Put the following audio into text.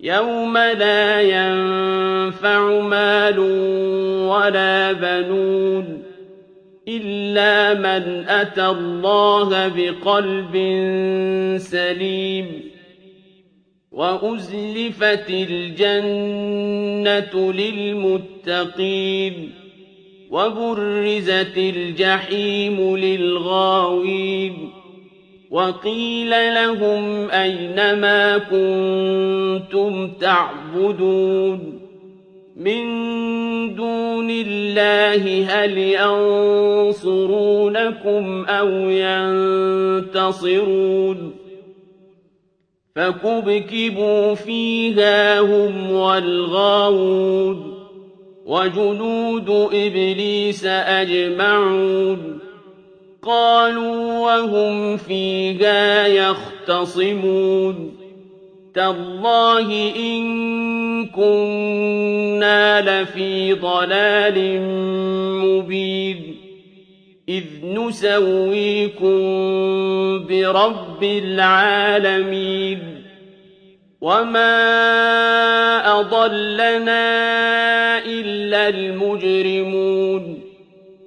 يوم لا ينفع مال ولا بنون إلا من أتى الله بقلب سليم وأزلفت الجنة للمتقين وبرزت الجحيم للغاوين وقيل لهم أين ما كنتم تعبدون من دون الله هل ينصرونكم أو ينتصرون فكبكبوا فيها هم والغاوون وجنود إبليس أجمعون قالوا وهم فيها يختصمون. تالله إن كنا لفي ضلال مبين. إذ نسويكم برب العالمين. وما أضلنا إلا المجرمون.